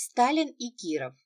Сталин и Киров.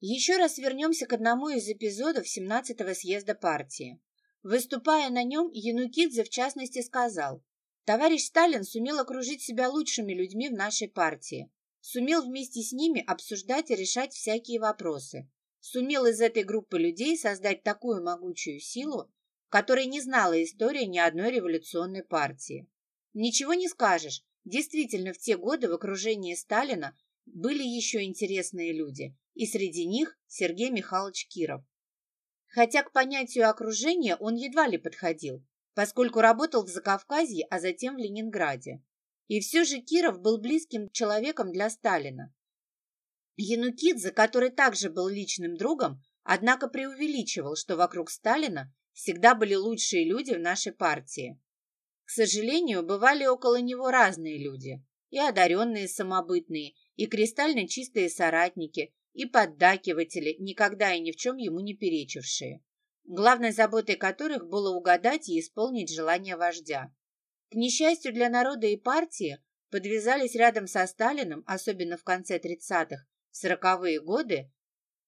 Еще раз вернемся к одному из эпизодов 17-го съезда партии. Выступая на нем, Янукидзе в частности сказал, «Товарищ Сталин сумел окружить себя лучшими людьми в нашей партии, сумел вместе с ними обсуждать и решать всякие вопросы, сумел из этой группы людей создать такую могучую силу, которой не знала история ни одной революционной партии. Ничего не скажешь, действительно в те годы в окружении Сталина были еще интересные люди, и среди них Сергей Михайлович Киров. Хотя к понятию окружения он едва ли подходил, поскольку работал в Закавказье, а затем в Ленинграде. И все же Киров был близким человеком для Сталина. Янукидзе, который также был личным другом, однако преувеличивал, что вокруг Сталина всегда были лучшие люди в нашей партии. К сожалению, бывали около него разные люди, и одаренные самобытные, и кристально чистые соратники, и поддакиватели, никогда и ни в чем ему не перечившие, главной заботой которых было угадать и исполнить желание вождя. К несчастью для народа и партии, подвязались рядом со Сталиным, особенно в конце 30-х, 40-е годы,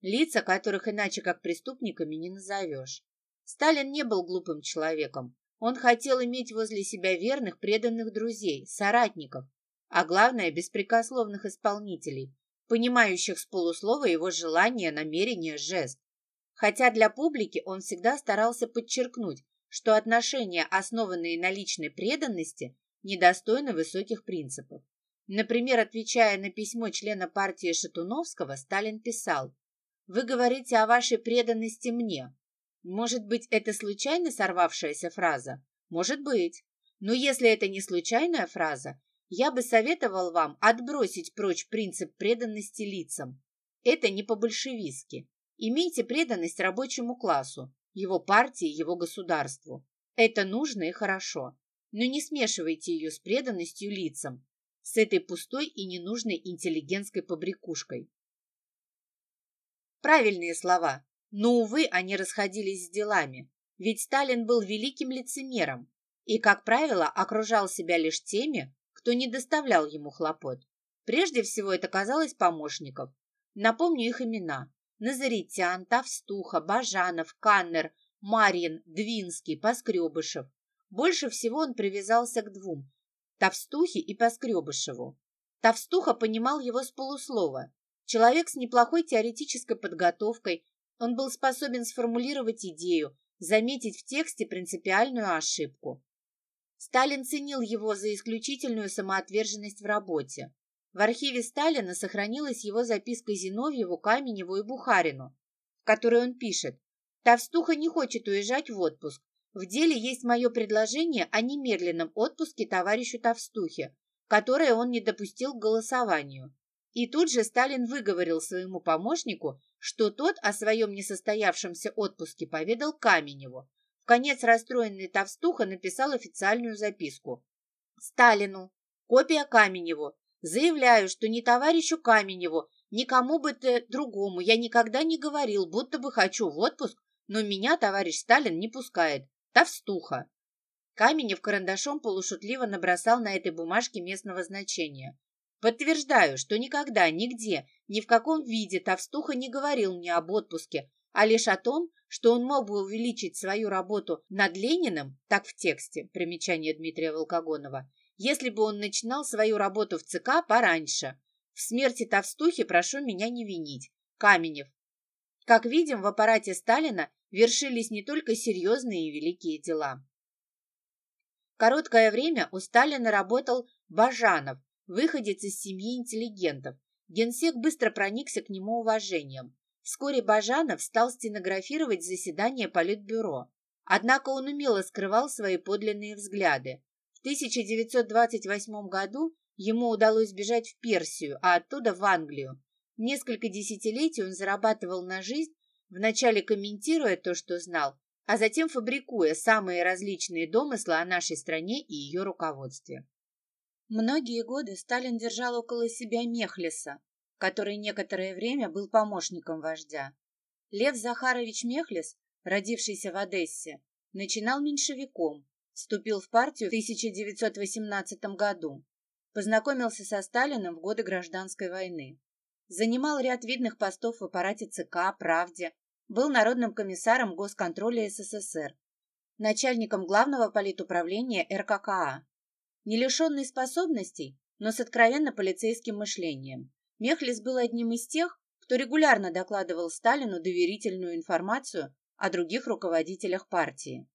лица, которых иначе как преступниками не назовешь. Сталин не был глупым человеком. Он хотел иметь возле себя верных, преданных друзей, соратников, а главное, беспрекословных исполнителей, понимающих с полуслова его желание, намерение, жест. Хотя для публики он всегда старался подчеркнуть, что отношения, основанные на личной преданности, недостойны высоких принципов. Например, отвечая на письмо члена партии Шатуновского, Сталин писал «Вы говорите о вашей преданности мне. Может быть, это случайно сорвавшаяся фраза? Может быть. Но если это не случайная фраза, я бы советовал вам отбросить прочь принцип преданности лицам. Это не по-большевистски. Имейте преданность рабочему классу, его партии, его государству. Это нужно и хорошо. Но не смешивайте ее с преданностью лицам, с этой пустой и ненужной интеллигентской побрякушкой. Правильные слова, но, увы, они расходились с делами, ведь Сталин был великим лицемером и, как правило, окружал себя лишь теми, кто не доставлял ему хлопот. Прежде всего это казалось помощников. Напомню их имена. Назаритян, Тавстуха, Бажанов, Каннер, Марьин, Двинский, Поскребышев. Больше всего он привязался к двум – Тавстухе и Поскребышеву. Тавстуха понимал его с полуслова. Человек с неплохой теоретической подготовкой, он был способен сформулировать идею, заметить в тексте принципиальную ошибку. Сталин ценил его за исключительную самоотверженность в работе. В архиве Сталина сохранилась его записка Зиновьеву, Каменеву и Бухарину, в которой он пишет «Товстуха не хочет уезжать в отпуск. В деле есть мое предложение о немедленном отпуске товарищу Товстухе, которое он не допустил к голосованию». И тут же Сталин выговорил своему помощнику, что тот о своем несостоявшемся отпуске поведал Каменеву, конец расстроенный Товстуха написал официальную записку. Сталину. Копия Каменеву. Заявляю, что ни товарищу Каменеву, никому бы то другому я никогда не говорил, будто бы хочу в отпуск, но меня товарищ Сталин не пускает. Товстуха. Каменев карандашом полушутливо набросал на этой бумажке местного значения. Подтверждаю, что никогда, нигде, ни в каком виде Товстуха не говорил мне об отпуске, а лишь о том, что он мог бы увеличить свою работу над Лениным, так в тексте, примечание Дмитрия Волкогонова, если бы он начинал свою работу в ЦК пораньше. В смерти Товстухи прошу меня не винить. Каменев. Как видим, в аппарате Сталина вершились не только серьезные и великие дела. Короткое время у Сталина работал Бажанов, выходец из семьи интеллигентов. Генсек быстро проникся к нему уважением. Вскоре Бажанов стал стенографировать заседание Политбюро. Однако он умело скрывал свои подлинные взгляды. В 1928 году ему удалось бежать в Персию, а оттуда в Англию. Несколько десятилетий он зарабатывал на жизнь, вначале комментируя то, что знал, а затем фабрикуя самые различные домыслы о нашей стране и ее руководстве. Многие годы Сталин держал около себя Мехлиса, который некоторое время был помощником вождя. Лев Захарович Мехлис, родившийся в Одессе, начинал меньшевиком, вступил в партию в 1918 году, познакомился со Сталиным в годы Гражданской войны. занимал ряд видных постов в аппарате ЦК, «Правде», был народным комиссаром Госконтроля СССР, начальником главного политуправления РККА. Не лишенный способностей, но с откровенно полицейским мышлением, Мехлис был одним из тех, кто регулярно докладывал Сталину доверительную информацию о других руководителях партии.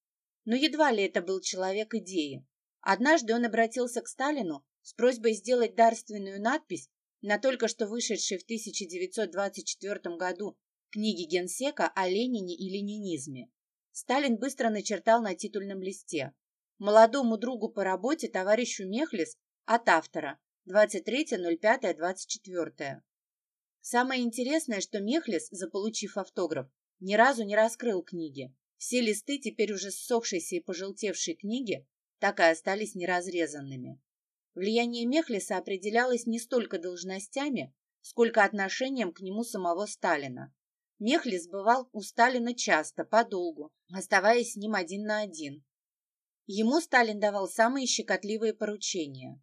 Но едва ли это был человек идеи. Однажды он обратился к Сталину с просьбой сделать дарственную надпись на только что вышедшей в 1924 году книге Генсека о Ленине и ленинизме. Сталин быстро начертал на титульном листе молодому другу по работе товарищу Мехлис от автора 23.05.24. Самое интересное, что Мехлис, заполучив автограф, ни разу не раскрыл книги. Все листы теперь уже ссохшейся и пожелтевшей книги так и остались неразрезанными. Влияние Мехлиса определялось не столько должностями, сколько отношением к нему самого Сталина. Мехлис бывал у Сталина часто, подолгу, оставаясь с ним один на один. Ему Сталин давал самые щекотливые поручения.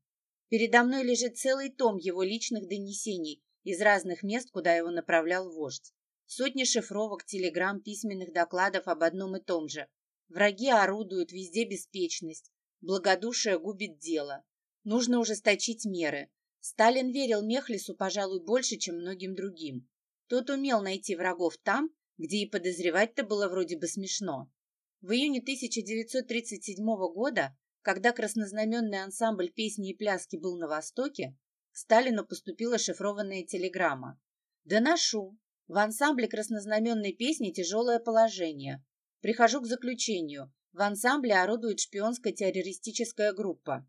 Передо мной лежит целый том его личных донесений из разных мест, куда его направлял вождь. Сотни шифровок, телеграмм, письменных докладов об одном и том же. Враги орудуют, везде беспечность. Благодушие губит дело. Нужно ужесточить меры. Сталин верил Мехлису, пожалуй, больше, чем многим другим. Тот умел найти врагов там, где и подозревать-то было вроде бы смешно. В июне 1937 года, когда краснознаменный ансамбль песни и пляски был на Востоке, к Сталину поступила шифрованная телеграмма. «Доношу. В ансамбле краснознаменной песни тяжелое положение. Прихожу к заключению. В ансамбле орудует шпионская террористическая группа.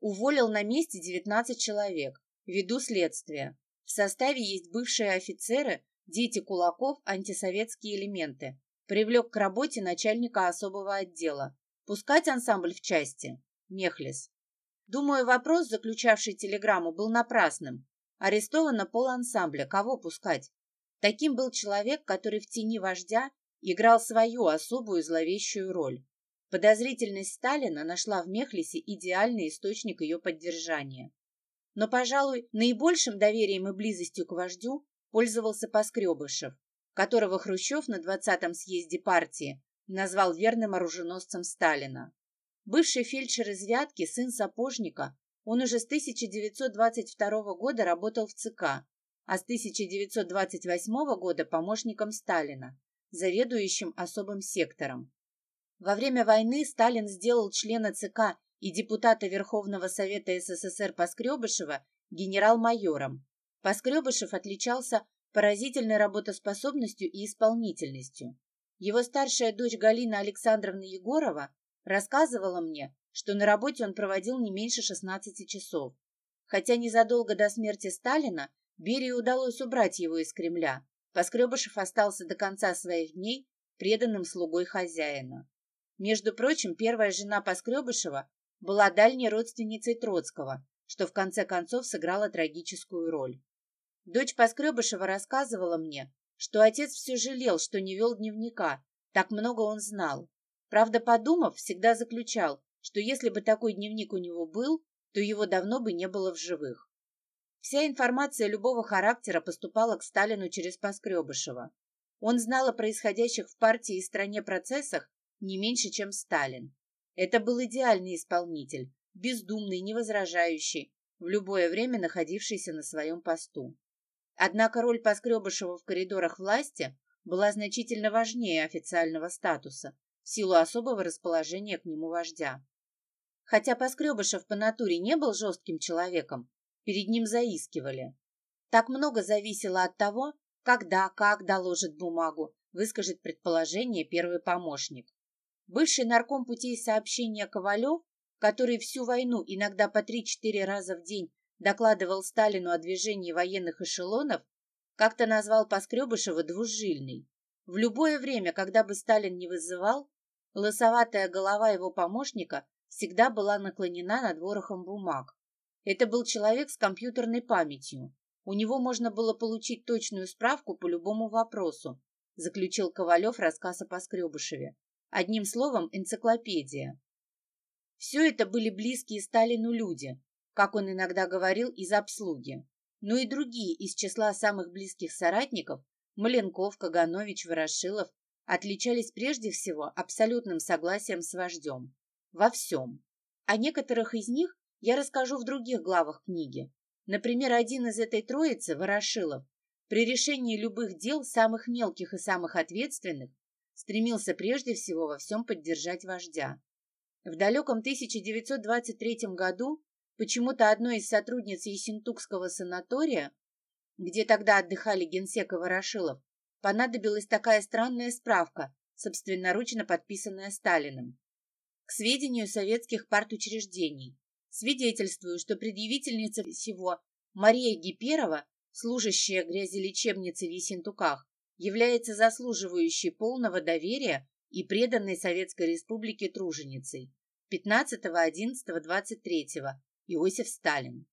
Уволил на месте 19 человек. Веду следствие. В составе есть бывшие офицеры, дети кулаков, антисоветские элементы. Привлек к работе начальника особого отдела. Пускать ансамбль в части? Мехлис. Думаю, вопрос, заключавший телеграмму, был напрасным. Арестовано пол ансамбля. Кого пускать? Таким был человек, который в тени вождя играл свою особую зловещую роль. Подозрительность Сталина нашла в Мехлисе идеальный источник ее поддержания. Но, пожалуй, наибольшим доверием и близостью к вождю пользовался Поскребышев которого Хрущев на 20-м съезде партии назвал верным оруженосцем Сталина. Бывший фельдшер из Вятки, сын сапожника, он уже с 1922 года работал в ЦК, а с 1928 года помощником Сталина, заведующим особым сектором. Во время войны Сталин сделал члена ЦК и депутата Верховного Совета СССР Поскребышева генерал-майором. Поскребышев отличался поразительной работоспособностью и исполнительностью. Его старшая дочь Галина Александровна Егорова рассказывала мне, что на работе он проводил не меньше 16 часов. Хотя незадолго до смерти Сталина Берии удалось убрать его из Кремля, Поскребышев остался до конца своих дней преданным слугой хозяина. Между прочим, первая жена Поскребышева была дальней родственницей Троцкого, что в конце концов сыграло трагическую роль. Дочь Поскребышева рассказывала мне, что отец все жалел, что не вел дневника, так много он знал. Правда, подумав, всегда заключал, что если бы такой дневник у него был, то его давно бы не было в живых. Вся информация любого характера поступала к Сталину через Поскребышева. Он знал о происходящих в партии и стране процессах не меньше, чем Сталин. Это был идеальный исполнитель, бездумный, невозражающий, в любое время находившийся на своем посту. Однако роль Поскребышева в коридорах власти была значительно важнее официального статуса в силу особого расположения к нему вождя. Хотя Поскребышев по натуре не был жестким человеком, перед ним заискивали. Так много зависело от того, когда, как доложит бумагу, выскажет предположение первый помощник. Бывший нарком путей сообщения Ковалев, который всю войну иногда по 3-4 раза в день докладывал Сталину о движении военных эшелонов, как-то назвал Поскребышева двужильный. В любое время, когда бы Сталин не вызывал, лысоватая голова его помощника всегда была наклонена над ворохом бумаг. Это был человек с компьютерной памятью. У него можно было получить точную справку по любому вопросу, заключил Ковалев рассказ о Поскребышеве. Одним словом, энциклопедия. Все это были близкие Сталину люди, как он иногда говорил, из обслуги. но и другие из числа самых близких соратников Маленков, Каганович, Ворошилов отличались прежде всего абсолютным согласием с вождем. Во всем. О некоторых из них я расскажу в других главах книги. Например, один из этой троицы, Ворошилов, при решении любых дел, самых мелких и самых ответственных, стремился прежде всего во всем поддержать вождя. В далеком 1923 году почему-то одной из сотрудниц Ессентукского санатория, где тогда отдыхали генсек и Ворошилов, понадобилась такая странная справка, собственноручно подписанная Сталиным. К сведению советских партучреждений. Свидетельствую, что предъявительница всего Мария Гиперова, служащая грязелечебницей в Ессентуках, является заслуживающей полного доверия и преданной Советской Республике труженицей. 15.11.23. Иосиф Сталин.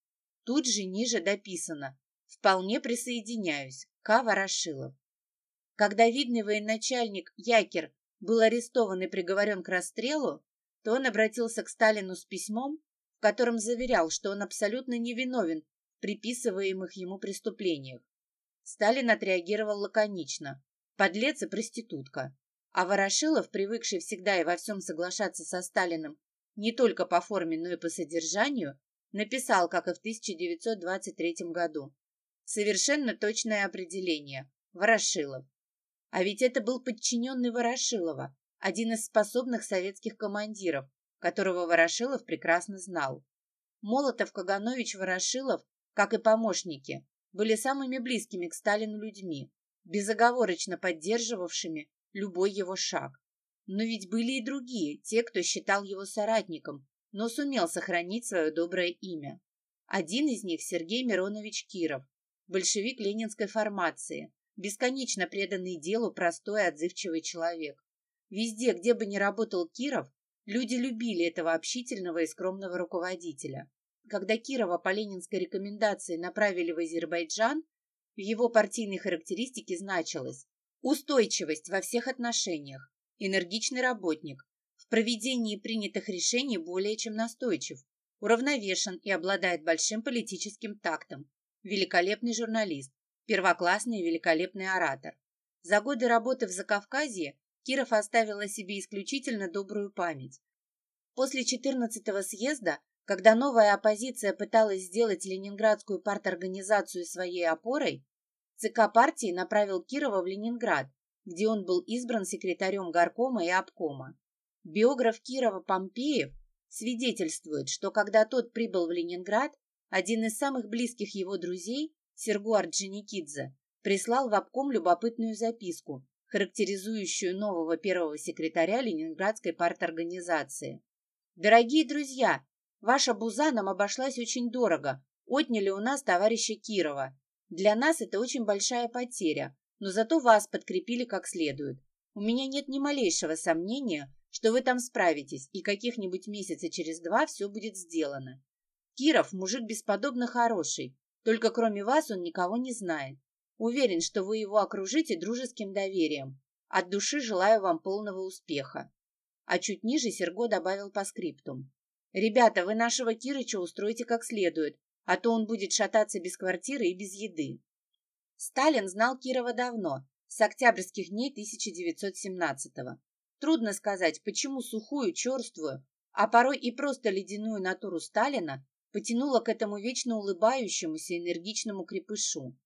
Тут же ниже дописано «Вполне присоединяюсь. К. Ворошилов». Когда видный военачальник Якер был арестован и приговорен к расстрелу, то он обратился к Сталину с письмом, в котором заверял, что он абсолютно невиновен в приписываемых ему преступлениях. Сталин отреагировал лаконично. Подлец и проститутка. А Ворошилов, привыкший всегда и во всем соглашаться со Сталиным не только по форме, но и по содержанию, написал, как и в 1923 году. Совершенно точное определение. Ворошилов. А ведь это был подчиненный Ворошилова, один из способных советских командиров, которого Ворошилов прекрасно знал. Молотов, Каганович, Ворошилов, как и помощники, были самыми близкими к Сталину людьми, безоговорочно поддерживавшими любой его шаг. Но ведь были и другие, те, кто считал его соратником, но сумел сохранить свое доброе имя. Один из них Сергей Миронович Киров, большевик ленинской формации, бесконечно преданный делу простой отзывчивый человек. Везде, где бы ни работал Киров, люди любили этого общительного и скромного руководителя. Когда Кирова по ленинской рекомендации направили в Азербайджан, в его партийной характеристике значилось устойчивость во всех отношениях, энергичный работник, в проведении принятых решений более чем настойчив, уравновешен и обладает большим политическим тактом, великолепный журналист, первоклассный и великолепный оратор. За годы работы в Закавказье Киров оставил о себе исключительно добрую память. После 14-го съезда, когда новая оппозиция пыталась сделать ленинградскую парторганизацию своей опорой, ЦК партии направил Кирова в Ленинград, где он был избран секретарем горкома и обкома. Биограф Кирова Помпеев свидетельствует, что когда тот прибыл в Ленинград, один из самых близких его друзей, Сергу Орджоникидзе, прислал в обком любопытную записку, характеризующую нового первого секретаря Ленинградской парторганизации. «Дорогие друзья, ваша буза нам обошлась очень дорого. Отняли у нас товарища Кирова. Для нас это очень большая потеря, но зато вас подкрепили как следует. У меня нет ни малейшего сомнения, что вы там справитесь, и каких-нибудь месяца через два все будет сделано. Киров мужик бесподобно хороший, только кроме вас он никого не знает. Уверен, что вы его окружите дружеским доверием. От души желаю вам полного успеха. А чуть ниже Серго добавил по скриптум. Ребята, вы нашего Кирыча устроите как следует, а то он будет шататься без квартиры и без еды. Сталин знал Кирова давно, с октябрьских дней 1917-го. Трудно сказать, почему сухую, черствую, а порой и просто ледяную натуру Сталина потянула к этому вечно улыбающемуся энергичному крепышу.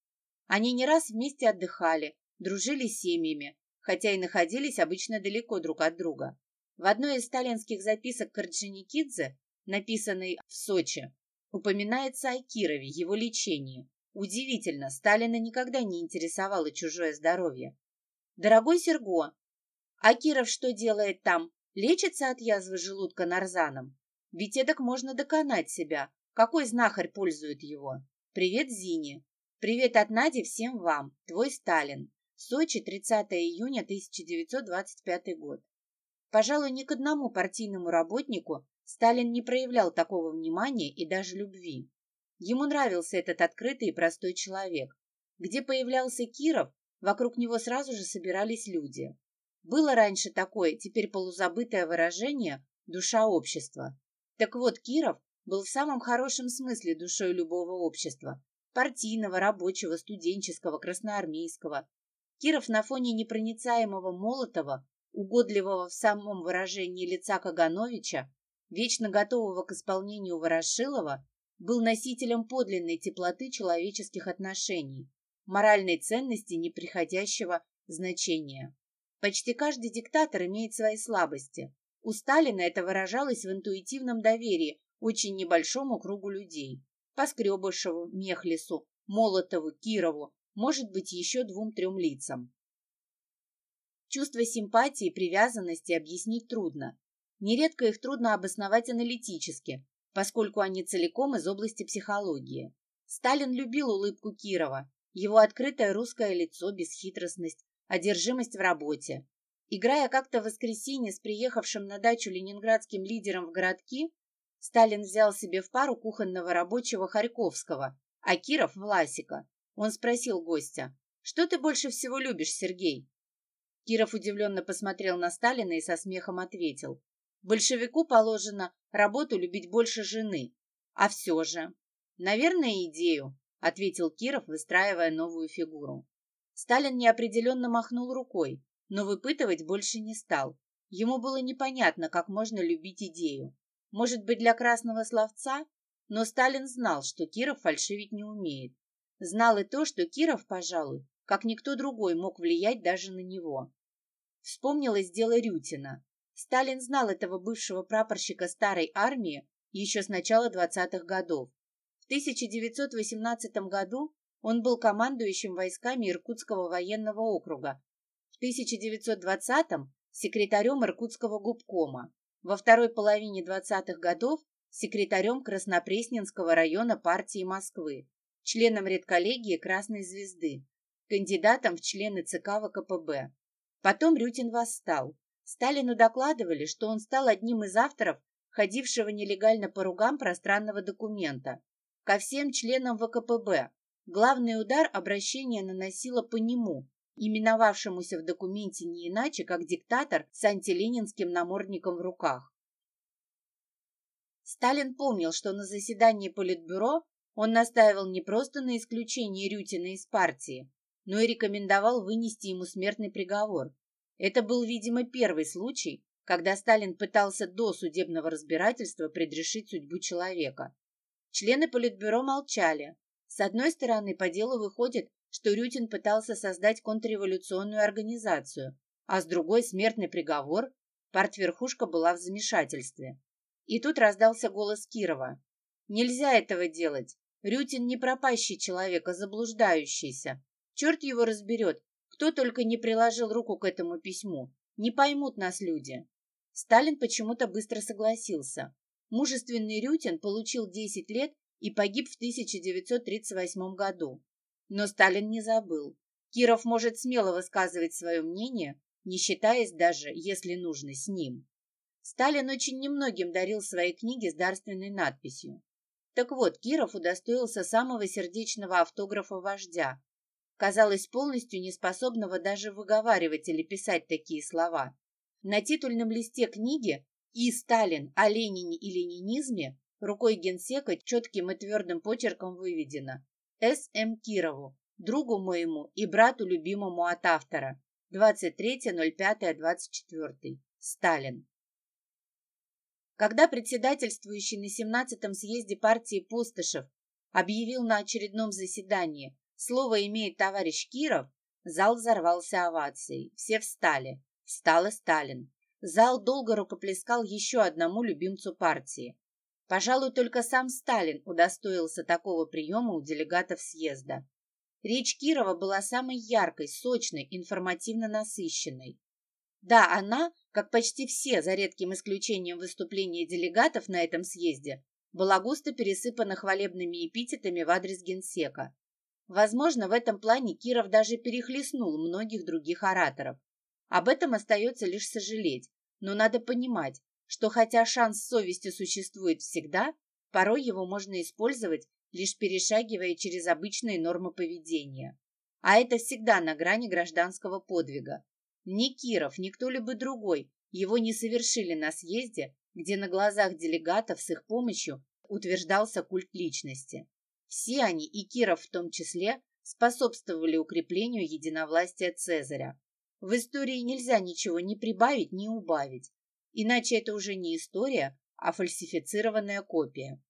Они не раз вместе отдыхали, дружили семьями, хотя и находились обычно далеко друг от друга. В одной из сталинских записок Корджиникидзе, написанной в Сочи, упоминается о Кирове, его лечении. Удивительно, Сталина никогда не интересовало чужое здоровье. «Дорогой Серго, а Киров что делает там? Лечится от язвы желудка нарзаном? Ведь эдак можно доконать себя. Какой знахарь пользует его? Привет, Зине. Привет от Нади всем вам. Твой Сталин. Сочи, 30 июня 1925 год. Пожалуй, ни к одному партийному работнику Сталин не проявлял такого внимания и даже любви. Ему нравился этот открытый и простой человек. Где появлялся Киров, вокруг него сразу же собирались люди. Было раньше такое, теперь полузабытое выражение «душа общества». Так вот, Киров был в самом хорошем смысле душой любого общества, партийного, рабочего, студенческого, красноармейского. Киров на фоне непроницаемого Молотова, угодливого в самом выражении лица Кагановича, вечно готового к исполнению Ворошилова, был носителем подлинной теплоты человеческих отношений, моральной ценности неприходящего значения. Почти каждый диктатор имеет свои слабости. У Сталина это выражалось в интуитивном доверии очень небольшому кругу людей. Поскребышеву, Мехлису, Молотову, Кирову, может быть, еще двум-трем лицам. Чувство симпатии и привязанности объяснить трудно. Нередко их трудно обосновать аналитически, поскольку они целиком из области психологии. Сталин любил улыбку Кирова, его открытое русское лицо, бесхитростность, одержимость в работе. Играя как-то в воскресенье с приехавшим на дачу ленинградским лидером в городки, Сталин взял себе в пару кухонного рабочего Харьковского, а Киров – Власика. Он спросил гостя, «Что ты больше всего любишь, Сергей?» Киров удивленно посмотрел на Сталина и со смехом ответил, «Большевику положено работу любить больше жены. А все же...» «Наверное, идею», — ответил Киров, выстраивая новую фигуру. Сталин неопределенно махнул рукой, но выпытывать больше не стал. Ему было непонятно, как можно любить идею. Может быть, для красного словца? Но Сталин знал, что Киров фальшивить не умеет. Знал и то, что Киров, пожалуй, как никто другой мог влиять даже на него. Вспомнилось дело Рютина. Сталин знал этого бывшего прапорщика старой армии еще с начала 20-х годов. В 1918 году он был командующим войсками Иркутского военного округа. В 1920-м – секретарем Иркутского губкома во второй половине 20-х годов секретарем Краснопресненского района партии Москвы, членом редколлегии Красной Звезды, кандидатом в члены ЦК ВКПБ. Потом Рютин восстал. Сталину докладывали, что он стал одним из авторов ходившего нелегально по ругам пространного документа. Ко всем членам ВКПБ. Главный удар обращение наносило по нему, именовавшемуся в документе не иначе, как диктатор с антиленинским намордником в руках. Сталин помнил, что на заседании Политбюро он настаивал не просто на исключении Рютина из партии, но и рекомендовал вынести ему смертный приговор. Это был, видимо, первый случай, когда Сталин пытался до судебного разбирательства предрешить судьбу человека. Члены Политбюро молчали. С одной стороны, по делу выходит, что Рютин пытался создать контрреволюционную организацию, а с другой смертный приговор, партверхушка была в замешательстве. И тут раздался голос Кирова. «Нельзя этого делать. Рютин не пропащий человек, а заблуждающийся. Черт его разберет, кто только не приложил руку к этому письму. Не поймут нас люди». Сталин почему-то быстро согласился. Мужественный Рютин получил 10 лет и погиб в 1938 году. Но Сталин не забыл. Киров может смело высказывать свое мнение, не считаясь даже, если нужно, с ним. Сталин очень немногим дарил свои книги с дарственной надписью. Так вот, Киров удостоился самого сердечного автографа вождя, казалось, полностью неспособного даже выговаривать или писать такие слова. На титульном листе книги «И Сталин о Ленине и ленинизме» рукой генсека четким и твердым почерком выведено с. М. Кирову, другу моему и брату любимому от автора. 23.05.24. Сталин. Когда председательствующий на 17-м съезде партии Пустошев объявил на очередном заседании «Слово имеет товарищ Киров», зал взорвался овацией. Все встали. Встал и Сталин. Зал долго рукоплескал еще одному любимцу партии. Пожалуй, только сам Сталин удостоился такого приема у делегатов съезда. Речь Кирова была самой яркой, сочной, информативно насыщенной. Да, она, как почти все, за редким исключением выступления делегатов на этом съезде, была густо пересыпана хвалебными эпитетами в адрес генсека. Возможно, в этом плане Киров даже перехлестнул многих других ораторов. Об этом остается лишь сожалеть, но надо понимать, что хотя шанс совести существует всегда, порой его можно использовать, лишь перешагивая через обычные нормы поведения. А это всегда на грани гражданского подвига. Ни Киров, ни кто-либо другой его не совершили на съезде, где на глазах делегатов с их помощью утверждался культ личности. Все они, и Киров в том числе, способствовали укреплению единовластия Цезаря. В истории нельзя ничего ни прибавить, ни убавить. Иначе это уже не история, а фальсифицированная копия.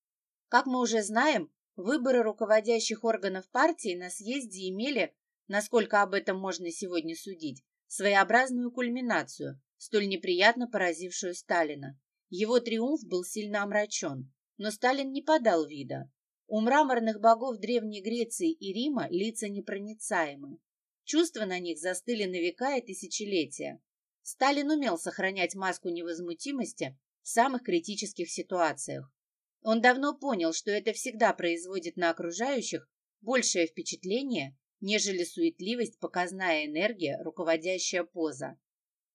Как мы уже знаем, выборы руководящих органов партии на съезде имели, насколько об этом можно сегодня судить, своеобразную кульминацию, столь неприятно поразившую Сталина. Его триумф был сильно омрачен, но Сталин не подал вида. У мраморных богов Древней Греции и Рима лица непроницаемы. Чувства на них застыли на века и тысячелетия. Сталин умел сохранять маску невозмутимости в самых критических ситуациях. Он давно понял, что это всегда производит на окружающих большее впечатление, нежели суетливость, показная энергия, руководящая поза.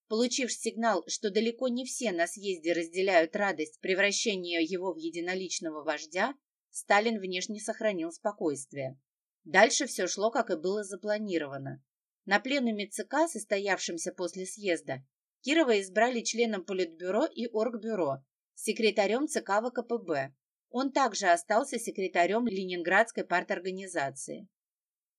Получив сигнал, что далеко не все на съезде разделяют радость превращения его в единоличного вождя, Сталин внешне сохранил спокойствие. Дальше все шло, как и было запланировано. На пленуме ЦК, состоявшемся после съезда, Кирова избрали членом Политбюро и Оргбюро, секретарем ЦК ВКПБ. Он также остался секретарем Ленинградской парторганизации.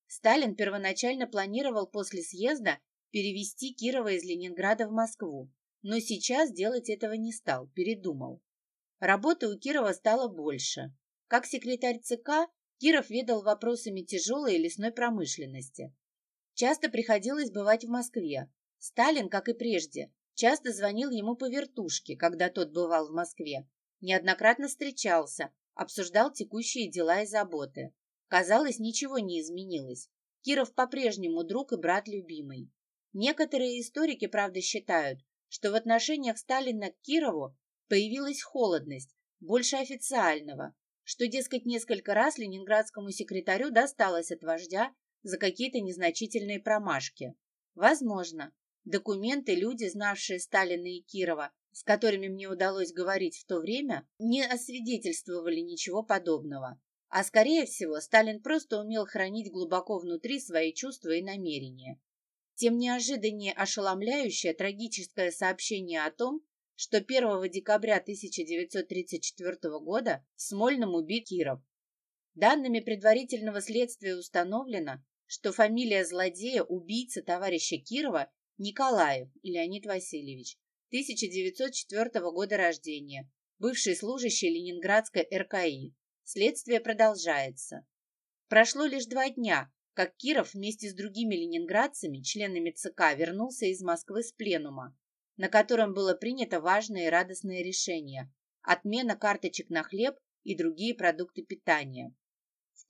Сталин первоначально планировал после съезда перевести Кирова из Ленинграда в Москву, но сейчас делать этого не стал, передумал. Работы у Кирова стало больше. Как секретарь ЦК, Киров ведал вопросами тяжелой лесной промышленности. Часто приходилось бывать в Москве. Сталин, как и прежде, часто звонил ему по вертушке, когда тот бывал в Москве. Неоднократно встречался, обсуждал текущие дела и заботы. Казалось, ничего не изменилось. Киров по-прежнему друг и брат любимый. Некоторые историки, правда, считают, что в отношениях Сталина к Кирову появилась холодность, больше официального, что, дескать, несколько раз ленинградскому секретарю досталось от вождя за какие-то незначительные промашки. Возможно. Документы, люди, знавшие Сталина и Кирова, с которыми мне удалось говорить в то время, не освидетельствовали ничего подобного. А скорее всего, Сталин просто умел хранить глубоко внутри свои чувства и намерения. Тем неожиданнее ошеломляющее трагическое сообщение о том, что 1 декабря 1934 года в Смольном убит Киров. Данными предварительного следствия установлено, что фамилия злодея, убийцы товарища Кирова Николаев Леонид Васильевич, 1904 года рождения, бывший служащий Ленинградской РКИ. Следствие продолжается. Прошло лишь два дня, как Киров вместе с другими ленинградцами, членами ЦК, вернулся из Москвы с пленума на котором было принято важное и радостное решение – отмена карточек на хлеб и другие продукты питания.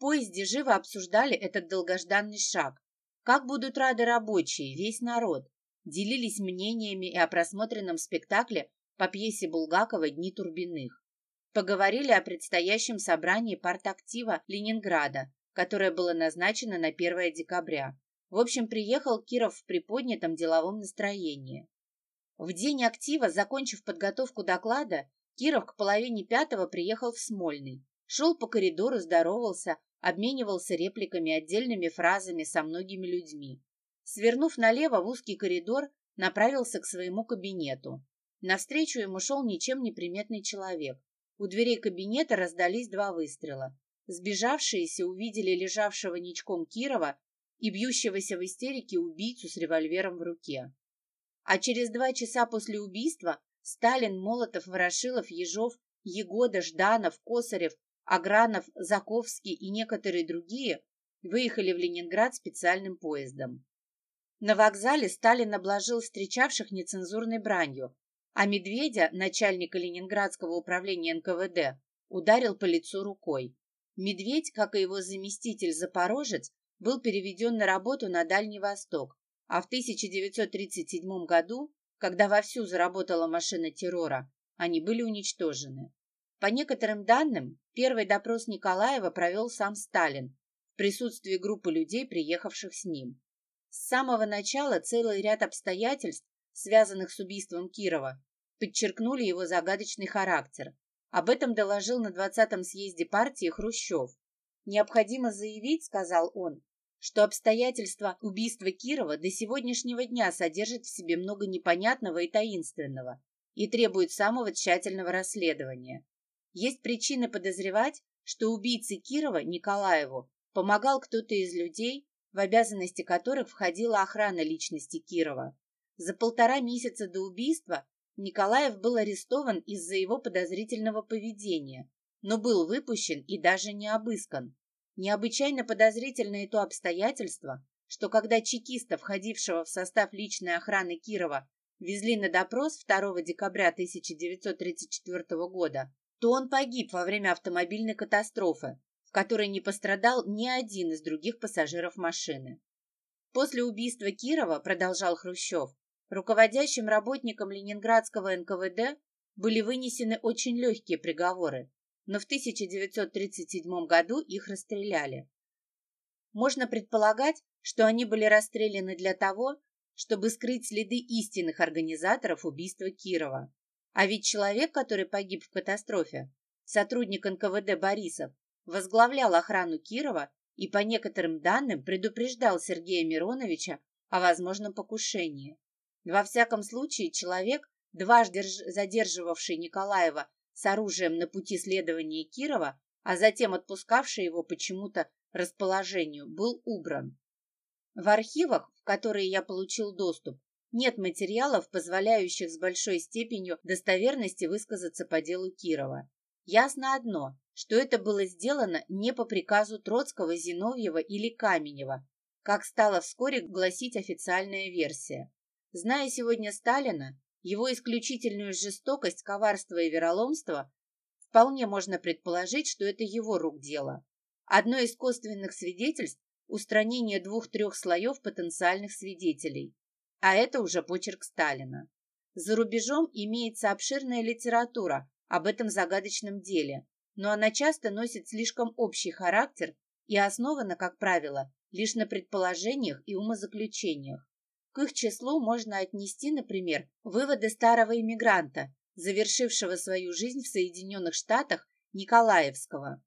Поезде живо обсуждали этот долгожданный шаг. Как будут рады рабочие, весь народ. Делились мнениями и о просмотренном спектакле по пьесе Булгакова «Дни Турбиных». Поговорили о предстоящем собрании партактива Ленинграда, которое было назначено на 1 декабря. В общем, приехал Киров в приподнятом деловом настроении. В день актива, закончив подготовку доклада, Киров к половине пятого приехал в Смольный. Шел по коридору, здоровался, обменивался репликами, отдельными фразами со многими людьми. Свернув налево в узкий коридор, направился к своему кабинету. Навстречу ему шел ничем не приметный человек. У дверей кабинета раздались два выстрела. Сбежавшиеся увидели лежавшего ничком Кирова и бьющегося в истерике убийцу с револьвером в руке. А через два часа после убийства Сталин, Молотов, Ворошилов, Ежов, Егода, Жданов, Косарев, Агранов, Заковский и некоторые другие выехали в Ленинград специальным поездом. На вокзале Сталин обложил встречавших нецензурной бранью, а Медведя, начальника Ленинградского управления НКВД, ударил по лицу рукой. Медведь, как и его заместитель Запорожец, был переведен на работу на Дальний Восток, а в 1937 году, когда вовсю заработала машина террора, они были уничтожены. По некоторым данным, первый допрос Николаева провел сам Сталин в присутствии группы людей, приехавших с ним. С самого начала целый ряд обстоятельств, связанных с убийством Кирова, подчеркнули его загадочный характер. Об этом доложил на 20-м съезде партии Хрущев. «Необходимо заявить, — сказал он, что обстоятельства убийства Кирова до сегодняшнего дня содержат в себе много непонятного и таинственного и требуют самого тщательного расследования. Есть причины подозревать, что убийце Кирова Николаеву помогал кто-то из людей, в обязанности которых входила охрана личности Кирова. За полтора месяца до убийства Николаев был арестован из-за его подозрительного поведения, но был выпущен и даже не обыскан. Необычайно подозрительно и то обстоятельство, что когда чекиста, входившего в состав личной охраны Кирова, везли на допрос 2 декабря 1934 года, то он погиб во время автомобильной катастрофы, в которой не пострадал ни один из других пассажиров машины. После убийства Кирова, продолжал Хрущев, руководящим работникам Ленинградского НКВД были вынесены очень легкие приговоры, но в 1937 году их расстреляли. Можно предполагать, что они были расстреляны для того, чтобы скрыть следы истинных организаторов убийства Кирова. А ведь человек, который погиб в катастрофе, сотрудник НКВД Борисов, возглавлял охрану Кирова и по некоторым данным предупреждал Сергея Мироновича о возможном покушении. Во всяком случае, человек, дважды задерживавший Николаева с оружием на пути следования Кирова, а затем отпускавший его почему-то расположению, был убран. В архивах, в которые я получил доступ, нет материалов, позволяющих с большой степенью достоверности высказаться по делу Кирова. Ясно одно, что это было сделано не по приказу Троцкого, Зиновьева или Каменева, как стала вскоре гласить официальная версия. Зная сегодня Сталина, его исключительную жестокость, коварство и вероломство, вполне можно предположить, что это его рук дело. Одно из косвенных свидетельств – устранение двух-трех слоев потенциальных свидетелей. А это уже почерк Сталина. За рубежом имеется обширная литература об этом загадочном деле, но она часто носит слишком общий характер и основана, как правило, лишь на предположениях и умозаключениях. К их числу можно отнести, например, выводы старого иммигранта, завершившего свою жизнь в Соединенных Штатах Николаевского.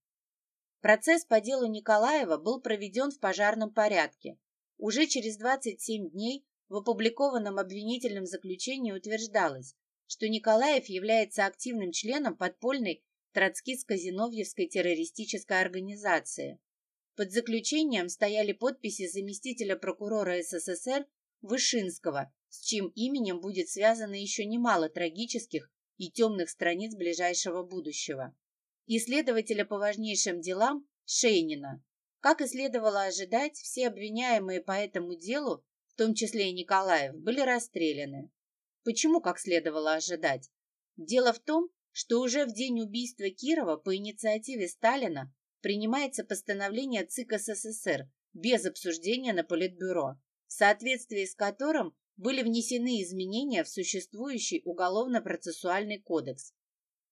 Процесс по делу Николаева был проведен в пожарном порядке. Уже через 27 дней в опубликованном обвинительном заключении утверждалось, что Николаев является активным членом подпольной троцкистско-зиновьевской террористической организации. Под заключением стояли подписи заместителя прокурора СССР Вышинского, с чьим именем будет связано еще немало трагических и темных страниц ближайшего будущего. Исследователя по важнейшим делам Шейнина. Как и следовало ожидать, все обвиняемые по этому делу, в том числе и Николаев, были расстреляны. Почему, как следовало ожидать? Дело в том, что уже в день убийства Кирова по инициативе Сталина принимается постановление ЦИК СССР без обсуждения на Политбюро в соответствии с которым были внесены изменения в существующий уголовно-процессуальный кодекс.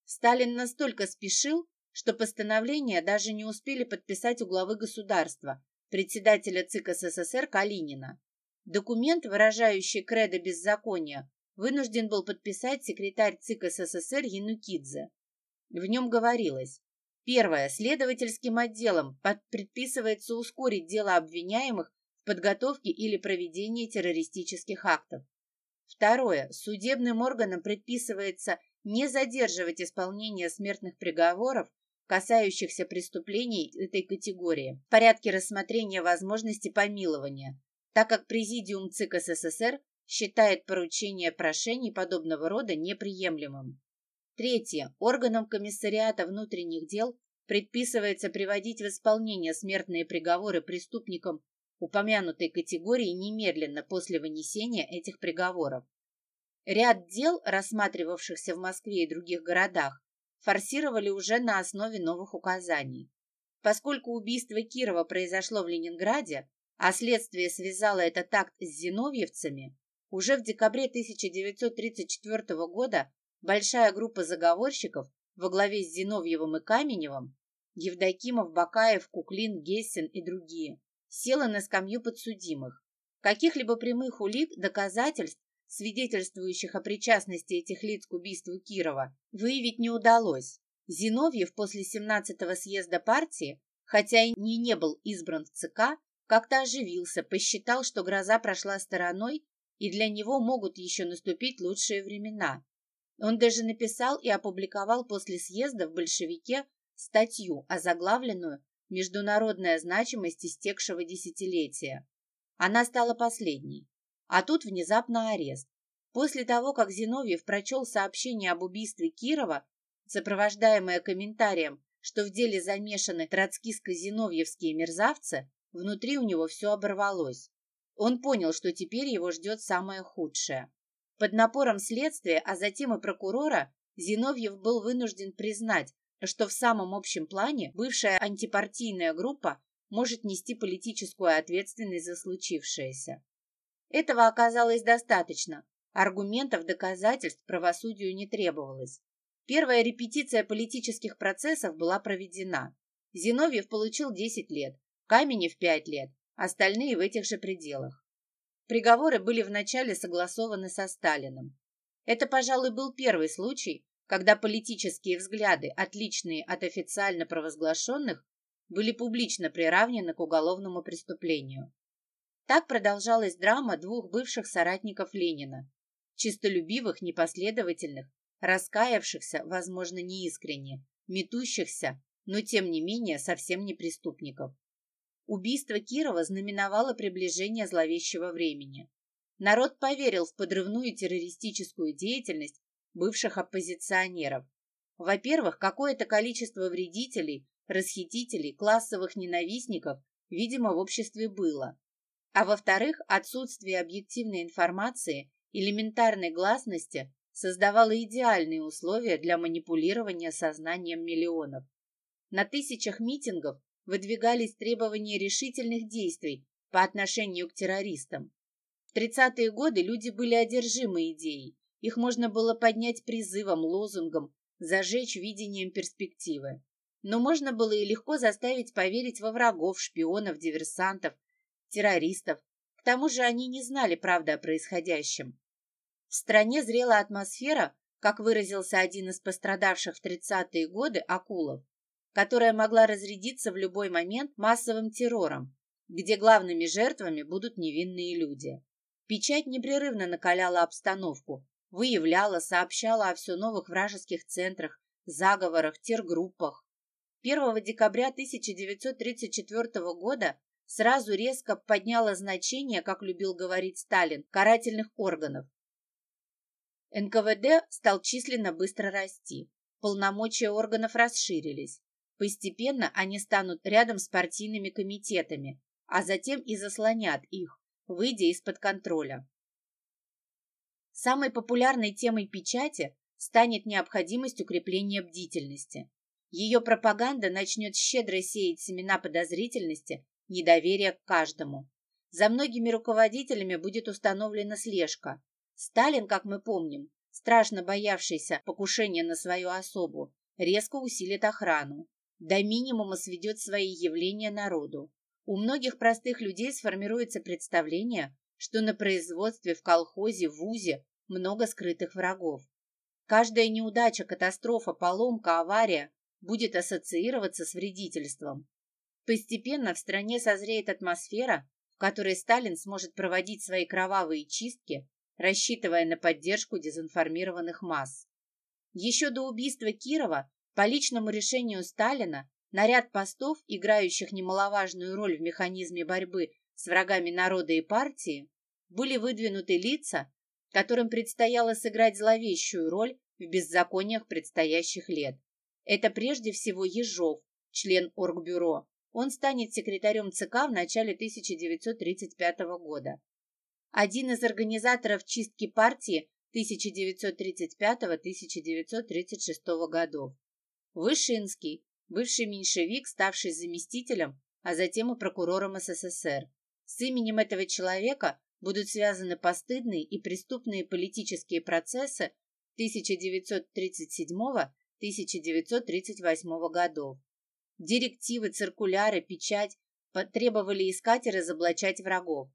Сталин настолько спешил, что постановление даже не успели подписать у главы государства, председателя ЦИК СССР Калинина. Документ, выражающий кредо беззакония, вынужден был подписать секретарь ЦИК СССР Янукидзе. В нем говорилось, первое, следовательским отделом предписывается ускорить дело обвиняемых подготовки или проведении террористических актов. Второе. Судебным органам предписывается не задерживать исполнение смертных приговоров, касающихся преступлений этой категории, в порядке рассмотрения возможности помилования, так как Президиум ЦИК СССР считает поручение прошений подобного рода неприемлемым. Третье. Органам Комиссариата внутренних дел предписывается приводить в исполнение смертные приговоры преступникам упомянутой категории немедленно после вынесения этих приговоров. Ряд дел, рассматривавшихся в Москве и других городах, форсировали уже на основе новых указаний. Поскольку убийство Кирова произошло в Ленинграде, а следствие связало этот акт с зиновьевцами, уже в декабре 1934 года большая группа заговорщиков во главе с Зиновьевым и Каменевым, Евдокимов, Бакаев, Куклин, Гессин и другие, села на скамью подсудимых. Каких-либо прямых улик, доказательств, свидетельствующих о причастности этих лиц к убийству Кирова, выявить не удалось. Зиновьев после 17-го съезда партии, хотя и не, был избран в ЦК, как-то оживился, посчитал, что гроза прошла стороной, и для него могут еще наступить лучшие времена. Он даже написал и опубликовал после съезда в «Большевике» статью, озаглавленную «Международная значимость истекшего десятилетия». Она стала последней. А тут внезапно арест. После того, как Зиновьев прочел сообщение об убийстве Кирова, сопровождаемое комментарием, что в деле замешаны троцкиско-зиновьевские мерзавцы, внутри у него все оборвалось. Он понял, что теперь его ждет самое худшее. Под напором следствия, а затем и прокурора, Зиновьев был вынужден признать, что в самом общем плане бывшая антипартийная группа может нести политическую ответственность за случившееся. Этого оказалось достаточно. Аргументов, доказательств правосудию не требовалось. Первая репетиция политических процессов была проведена. Зиновьев получил 10 лет, Каменев 5 лет, остальные в этих же пределах. Приговоры были вначале согласованы со Сталиным. Это, пожалуй, был первый случай, когда политические взгляды, отличные от официально провозглашенных, были публично приравнены к уголовному преступлению. Так продолжалась драма двух бывших соратников Ленина, чистолюбивых, непоследовательных, раскаявшихся, возможно, неискренне, метущихся, но тем не менее совсем не преступников. Убийство Кирова знаменовало приближение зловещего времени. Народ поверил в подрывную террористическую деятельность бывших оппозиционеров. Во-первых, какое-то количество вредителей расхитителей, классовых ненавистников, видимо, в обществе было. А во-вторых, отсутствие объективной информации, элементарной гласности создавало идеальные условия для манипулирования сознанием миллионов. На тысячах митингов выдвигались требования решительных действий по отношению к террористам. В 30-е годы люди были одержимы идеей. Их можно было поднять призывом, лозунгом, зажечь видением перспективы. Но можно было и легко заставить поверить во врагов, шпионов, диверсантов, террористов. К тому же они не знали правды о происходящем. В стране зрела атмосфера, как выразился один из пострадавших в 30-е годы Акулов, которая могла разрядиться в любой момент массовым террором, где главными жертвами будут невинные люди. Печать непрерывно накаляла обстановку, выявляла, сообщала о все новых вражеских центрах, заговорах, тергруппах. 1 декабря 1934 года сразу резко подняло значение, как любил говорить Сталин, карательных органов. НКВД стал численно быстро расти. Полномочия органов расширились. Постепенно они станут рядом с партийными комитетами, а затем и заслонят их, выйдя из-под контроля. Самой популярной темой печати станет необходимость укрепления бдительности. Ее пропаганда начнет щедро сеять семена подозрительности, недоверия к каждому. За многими руководителями будет установлена слежка. Сталин, как мы помним, страшно боявшийся покушения на свою особу, резко усилит охрану. До минимума сведет свои явления народу. У многих простых людей сформируется представление, что на производстве, в колхозе, в ВУЗе много скрытых врагов. Каждая неудача, катастрофа, поломка, авария будет ассоциироваться с вредительством. Постепенно в стране созреет атмосфера, в которой Сталин сможет проводить свои кровавые чистки, рассчитывая на поддержку дезинформированных масс. Еще до убийства Кирова по личному решению Сталина на ряд постов, играющих немаловажную роль в механизме борьбы с врагами народа и партии, были выдвинуты лица, которым предстояло сыграть зловещую роль в беззакониях предстоящих лет. Это прежде всего Ежов, член Оргбюро. Он станет секретарем ЦК в начале 1935 года. Один из организаторов чистки партии 1935-1936 годов. Вышинский, бывший меньшевик, ставший заместителем, а затем и прокурором СССР. С именем этого человека будут связаны постыдные и преступные политические процессы 1937 1938 годов. Директивы, циркуляры, печать потребовали искать и разоблачать врагов.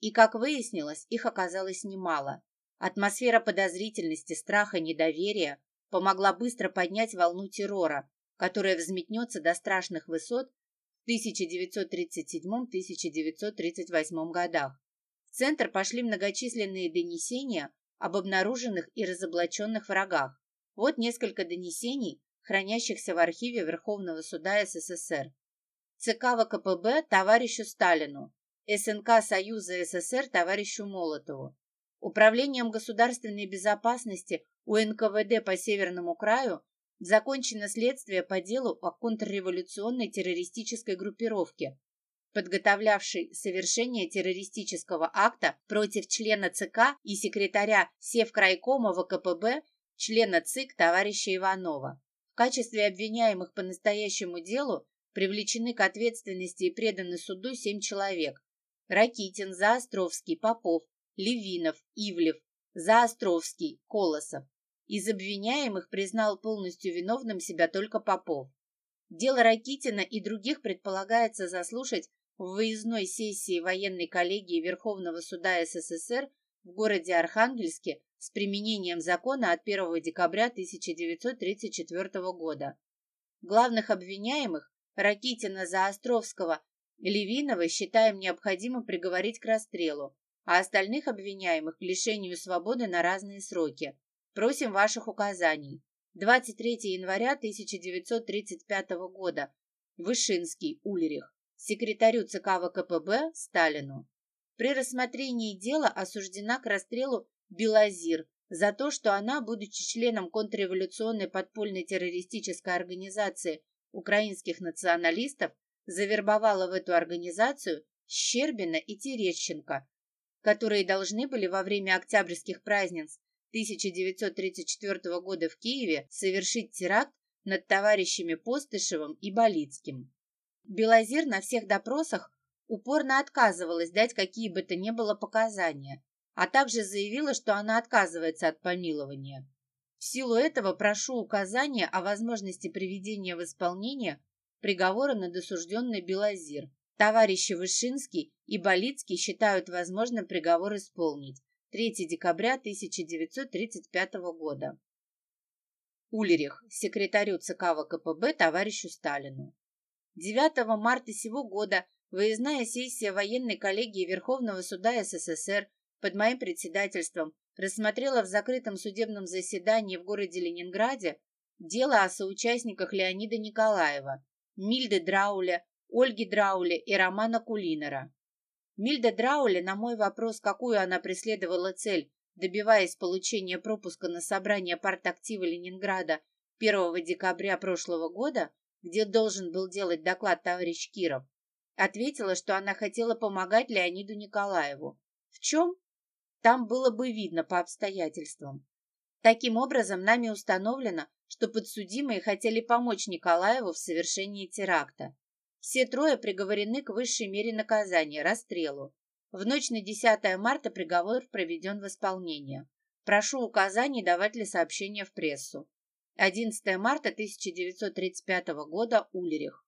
И, как выяснилось, их оказалось немало. Атмосфера подозрительности, страха, недоверия помогла быстро поднять волну террора, которая взметнется до страшных высот в 1937-1938 годах. В центр пошли многочисленные донесения об обнаруженных и разоблаченных врагах, вот несколько донесений, хранящихся в архиве Верховного суда СССР. ЦК ВКПБ товарищу Сталину, СНК Союза СССР товарищу Молотову, Управлением государственной безопасности УНКВД по Северному краю закончено следствие по делу о контрреволюционной террористической группировке, подготовлявшей совершение террористического акта против члена ЦК и секретаря Севкрайкома ВКПБ, члена ЦИК товарища Иванова. В качестве обвиняемых по настоящему делу привлечены к ответственности и преданы суду семь человек. Ракитин, Заостровский, Попов, Левинов, Ивлев, Заостровский, Колосов. Из обвиняемых признал полностью виновным себя только Попов. Дело Ракитина и других предполагается заслушать в выездной сессии военной коллегии Верховного суда СССР в городе Архангельске с применением закона от 1 декабря 1934 года. Главных обвиняемых Ракитина, Заостровского, Левинова считаем необходимым приговорить к расстрелу, а остальных обвиняемых к лишению свободы на разные сроки, Просим ваших указаний. 23 января 1935 года. Вышинский, Ульрих. Секретарю ЦК ВКПБ Сталину. При рассмотрении дела осуждена к расстрелу Белозир за то, что она, будучи членом контрреволюционной подпольной террористической организации украинских националистов, завербовала в эту организацию Щербина и Терещенко, которые должны были во время октябрьских празднеств 1934 года в Киеве совершить теракт над товарищами Постышевым и Болицким. Белозир на всех допросах упорно отказывалась дать какие бы то ни было показания, а также заявила, что она отказывается от помилования. В силу этого прошу указания о возможности приведения в исполнение приговора над осужденной Белозир. Товарищи Вышинский и Болицкий считают возможным приговор исполнить. 3 декабря 1935 года. Улерих, секретарю ЦК ВКПБ товарищу Сталину. 9 марта сего года выездная сессия военной коллегии Верховного суда СССР под моим председательством рассмотрела в закрытом судебном заседании в городе Ленинграде дело о соучастниках Леонида Николаева, Мильды Драуля, Ольги Драуля и Романа Кулинера. Мильда Драули на мой вопрос, какую она преследовала цель, добиваясь получения пропуска на собрание партактива Ленинграда 1 декабря прошлого года, где должен был делать доклад товарищ Киров, ответила, что она хотела помогать Леониду Николаеву. В чем? Там было бы видно по обстоятельствам. Таким образом, нами установлено, что подсудимые хотели помочь Николаеву в совершении теракта. Все трое приговорены к высшей мере наказания – расстрелу. В ночь на 10 марта приговор проведен в исполнение. Прошу указаний давать ли сообщения в прессу. 11 марта 1935 года. Ульрих.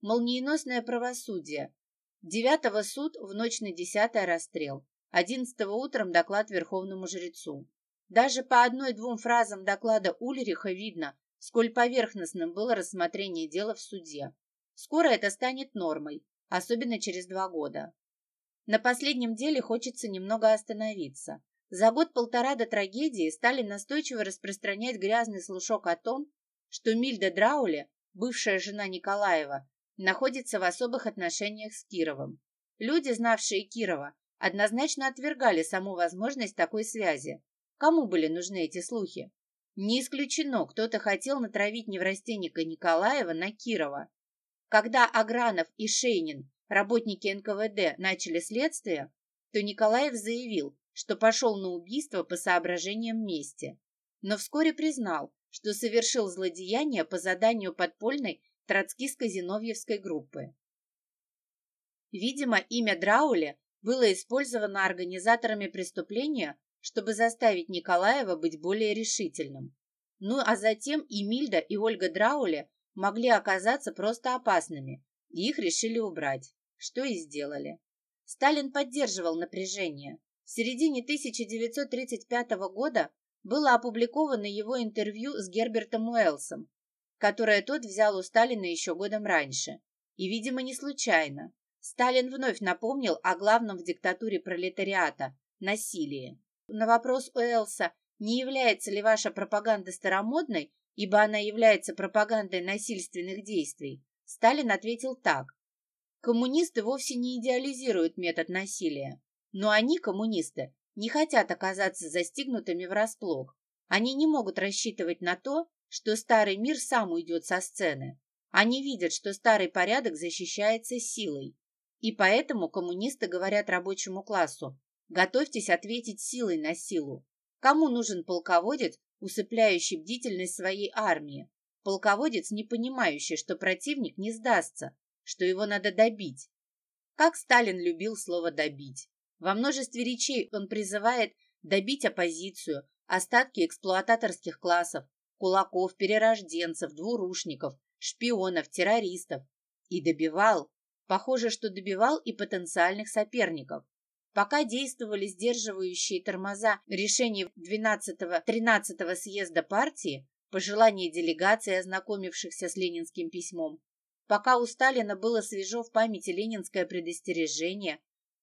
Молниеносное правосудие. 9 суд в ночь на 10 расстрел. 11 утром доклад верховному жрецу. Даже по одной-двум фразам доклада Ульриха видно, сколь поверхностным было рассмотрение дела в суде. Скоро это станет нормой, особенно через два года. На последнем деле хочется немного остановиться. За год-полтора до трагедии стали настойчиво распространять грязный слушок о том, что Мильда Драуле, бывшая жена Николаева, находится в особых отношениях с Кировым. Люди, знавшие Кирова, однозначно отвергали саму возможность такой связи. Кому были нужны эти слухи? Не исключено, кто-то хотел натравить неврастенника Николаева на Кирова. Когда Агранов и Шейнин, работники НКВД, начали следствие, то Николаев заявил, что пошел на убийство по соображениям мести, но вскоре признал, что совершил злодеяние по заданию подпольной троцкистско-зиновьевской группы. Видимо, имя Драуля было использовано организаторами преступления, чтобы заставить Николаева быть более решительным. Ну а затем и Мильда, и Ольга Драуля могли оказаться просто опасными, и их решили убрать, что и сделали. Сталин поддерживал напряжение. В середине 1935 года было опубликовано его интервью с Гербертом Уэллсом, которое тот взял у Сталина еще годом раньше. И, видимо, не случайно. Сталин вновь напомнил о главном в диктатуре пролетариата – насилии. На вопрос Уэллса, не является ли ваша пропаганда старомодной, ибо она является пропагандой насильственных действий, Сталин ответил так. Коммунисты вовсе не идеализируют метод насилия, но они, коммунисты, не хотят оказаться застигнутыми врасплох. Они не могут рассчитывать на то, что старый мир сам уйдет со сцены. Они видят, что старый порядок защищается силой. И поэтому коммунисты говорят рабочему классу, готовьтесь ответить силой на силу. Кому нужен полководец, усыпляющий бдительность своей армии? Полководец, не понимающий, что противник не сдастся, что его надо добить. Как Сталин любил слово «добить». Во множестве речей он призывает добить оппозицию, остатки эксплуататорских классов, кулаков, перерожденцев, двурушников, шпионов, террористов. И добивал. Похоже, что добивал и потенциальных соперников. Пока действовали сдерживающие тормоза решений 12-13 съезда партии, пожелания делегаций, ознакомившихся с ленинским письмом, пока у Сталина было свежо в памяти ленинское предостережение,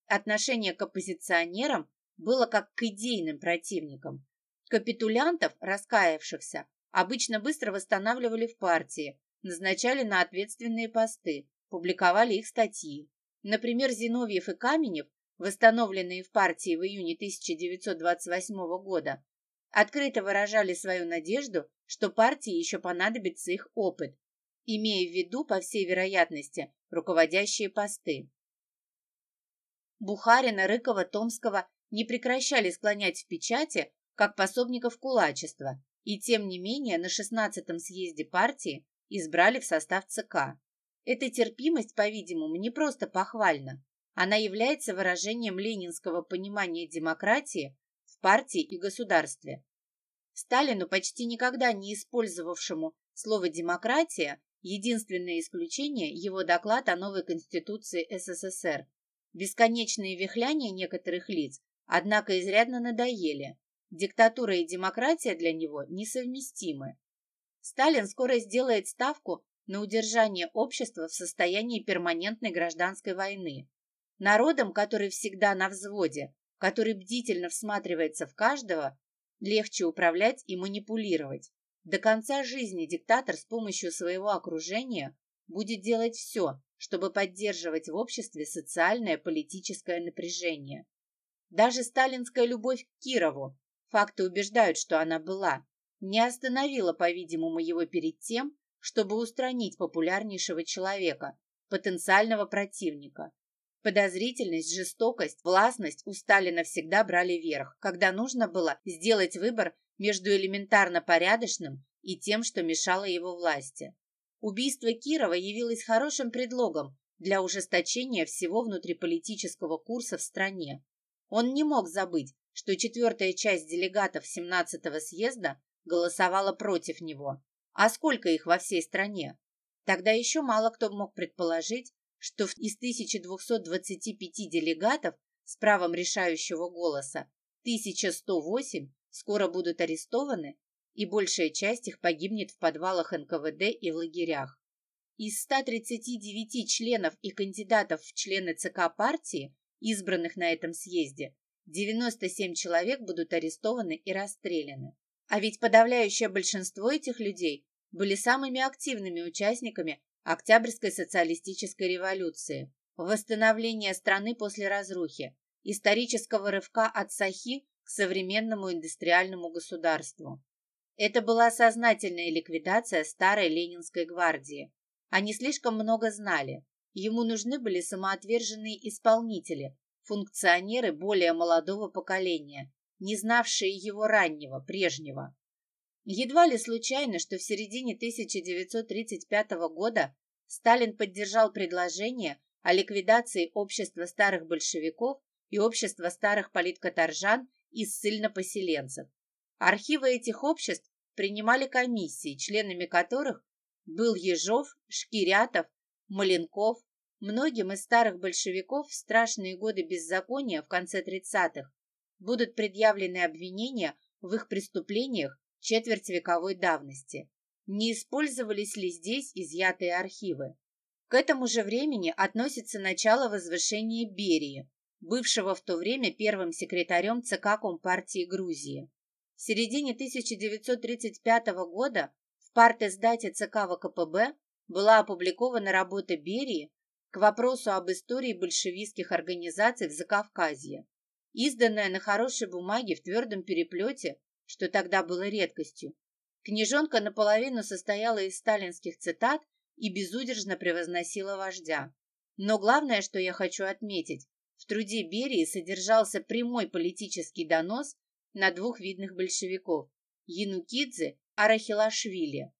отношение к оппозиционерам было как к идейным противникам. Капитулянтов, раскаявшихся, обычно быстро восстанавливали в партии, назначали на ответственные посты, публиковали их статьи. Например, Зиновьев и Каменев, восстановленные в партии в июне 1928 года, открыто выражали свою надежду, что партии еще понадобится их опыт, имея в виду, по всей вероятности, руководящие посты. Бухарина, Рыкова, Томского не прекращали склонять в печати как пособников кулачества, и тем не менее на 16-м съезде партии избрали в состав ЦК. Эта терпимость, по-видимому, не просто похвальна. Она является выражением ленинского понимания демократии в партии и государстве. Сталину, почти никогда не использовавшему слово «демократия», единственное исключение – его доклад о новой Конституции СССР. Бесконечные вихляния некоторых лиц, однако, изрядно надоели. Диктатура и демократия для него несовместимы. Сталин скоро сделает ставку на удержание общества в состоянии перманентной гражданской войны. Народом, который всегда на взводе, который бдительно всматривается в каждого, легче управлять и манипулировать. До конца жизни диктатор с помощью своего окружения будет делать все, чтобы поддерживать в обществе социальное политическое напряжение. Даже сталинская любовь к Кирову, факты убеждают, что она была, не остановила, по-видимому, его перед тем, чтобы устранить популярнейшего человека, потенциального противника. Подозрительность, жестокость, властность у Сталина всегда брали верх, когда нужно было сделать выбор между элементарно порядочным и тем, что мешало его власти. Убийство Кирова явилось хорошим предлогом для ужесточения всего внутриполитического курса в стране. Он не мог забыть, что четвертая часть делегатов 17-го съезда голосовала против него. А сколько их во всей стране? Тогда еще мало кто мог предположить, что из 1225 делегатов с правом решающего голоса 1108 скоро будут арестованы, и большая часть их погибнет в подвалах НКВД и в лагерях. Из 139 членов и кандидатов в члены ЦК партии, избранных на этом съезде, 97 человек будут арестованы и расстреляны. А ведь подавляющее большинство этих людей были самыми активными участниками Октябрьской социалистической революции, восстановления страны после разрухи, исторического рывка от Сахи к современному индустриальному государству. Это была сознательная ликвидация старой Ленинской гвардии. Они слишком много знали. Ему нужны были самоотверженные исполнители, функционеры более молодого поколения, не знавшие его раннего, прежнего. Едва ли случайно, что в середине 1935 года Сталин поддержал предложение о ликвидации общества старых большевиков и общества старых политкоторжан и ссыльнопоселенцев. Архивы этих обществ принимали комиссии, членами которых был Ежов, Шкирятов, Маленков. Многим из старых большевиков в страшные годы беззакония в конце 30-х будут предъявлены обвинения в их преступлениях четвертьвековой давности. Не использовались ли здесь изъятые архивы? К этому же времени относится начало возвышения Берии, бывшего в то время первым секретарем ЦК Компартии Грузии. В середине 1935 года В парт-издате ЦК ВКПБ была опубликована работа Берии к вопросу об истории большевистских организаций в Закавказье, изданная на хорошей бумаге в твердом переплете, что тогда было редкостью. Книжонка наполовину состояла из сталинских цитат и безудержно превозносила вождя. Но главное, что я хочу отметить, в труде Берии содержался прямой политический донос на двух видных большевиков – Янукидзе, Арахилашвили.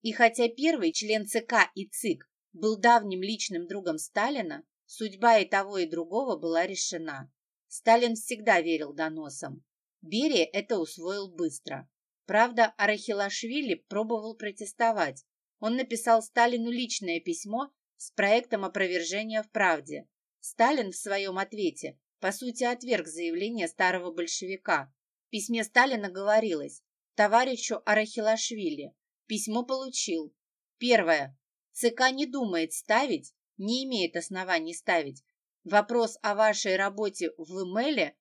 И хотя первый член ЦК и ЦИК был давним личным другом Сталина, судьба и того, и другого была решена. Сталин всегда верил доносам. Берия это усвоил быстро. Правда, Арахилашвили пробовал протестовать. Он написал Сталину личное письмо с проектом опровержения в правде. Сталин в своем ответе, по сути, отверг заявление старого большевика. В письме Сталина говорилось «Товарищу Арахилашвили, письмо получил. Первое. ЦК не думает ставить, не имеет оснований ставить. Вопрос о вашей работе в ИМЭЛе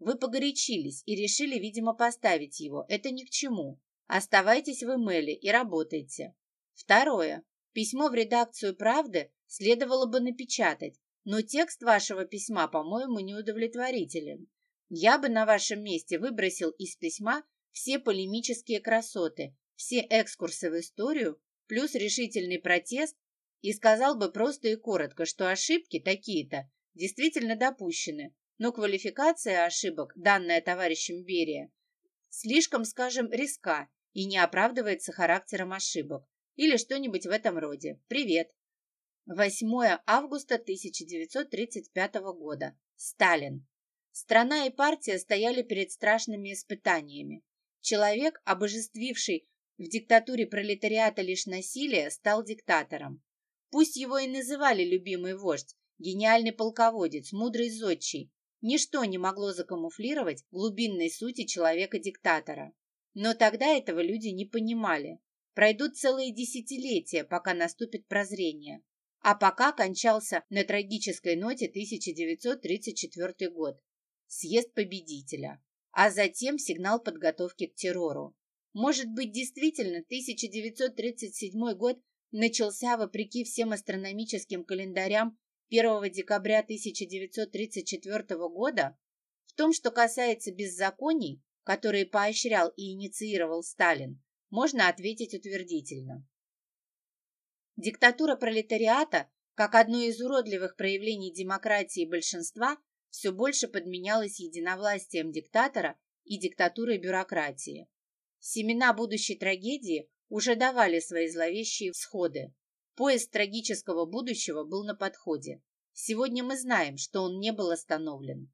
вы погорячились и решили, видимо, поставить его. Это ни к чему. Оставайтесь в ИМЭЛе и работайте. Второе. Письмо в редакцию «Правды» следовало бы напечатать, но текст вашего письма, по-моему, неудовлетворителен. Я бы на вашем месте выбросил из письма все полемические красоты, все экскурсы в историю, плюс решительный протест и сказал бы просто и коротко, что ошибки такие-то действительно допущены, но квалификация ошибок, данная товарищем Берия, слишком, скажем, риска и не оправдывается характером ошибок или что-нибудь в этом роде. Привет. 8 августа 1935 года. Сталин. Страна и партия стояли перед страшными испытаниями. Человек, обожествивший в диктатуре пролетариата лишь насилие, стал диктатором. Пусть его и называли любимый вождь, гениальный полководец, мудрый зодчий, ничто не могло закамуфлировать глубинной сути человека-диктатора. Но тогда этого люди не понимали. Пройдут целые десятилетия, пока наступит прозрение. А пока кончался на трагической ноте 1934 год. Съезд победителя. А затем сигнал подготовки к террору. Может быть, действительно, 1937 год начался, вопреки всем астрономическим календарям, 1 декабря 1934 года? В том, что касается беззаконий, которые поощрял и инициировал Сталин, можно ответить утвердительно. Диктатура пролетариата, как одно из уродливых проявлений демократии большинства, все больше подменялась единовластием диктатора и диктатурой бюрократии. Семена будущей трагедии уже давали свои зловещие всходы. Поезд трагического будущего был на подходе. Сегодня мы знаем, что он не был остановлен.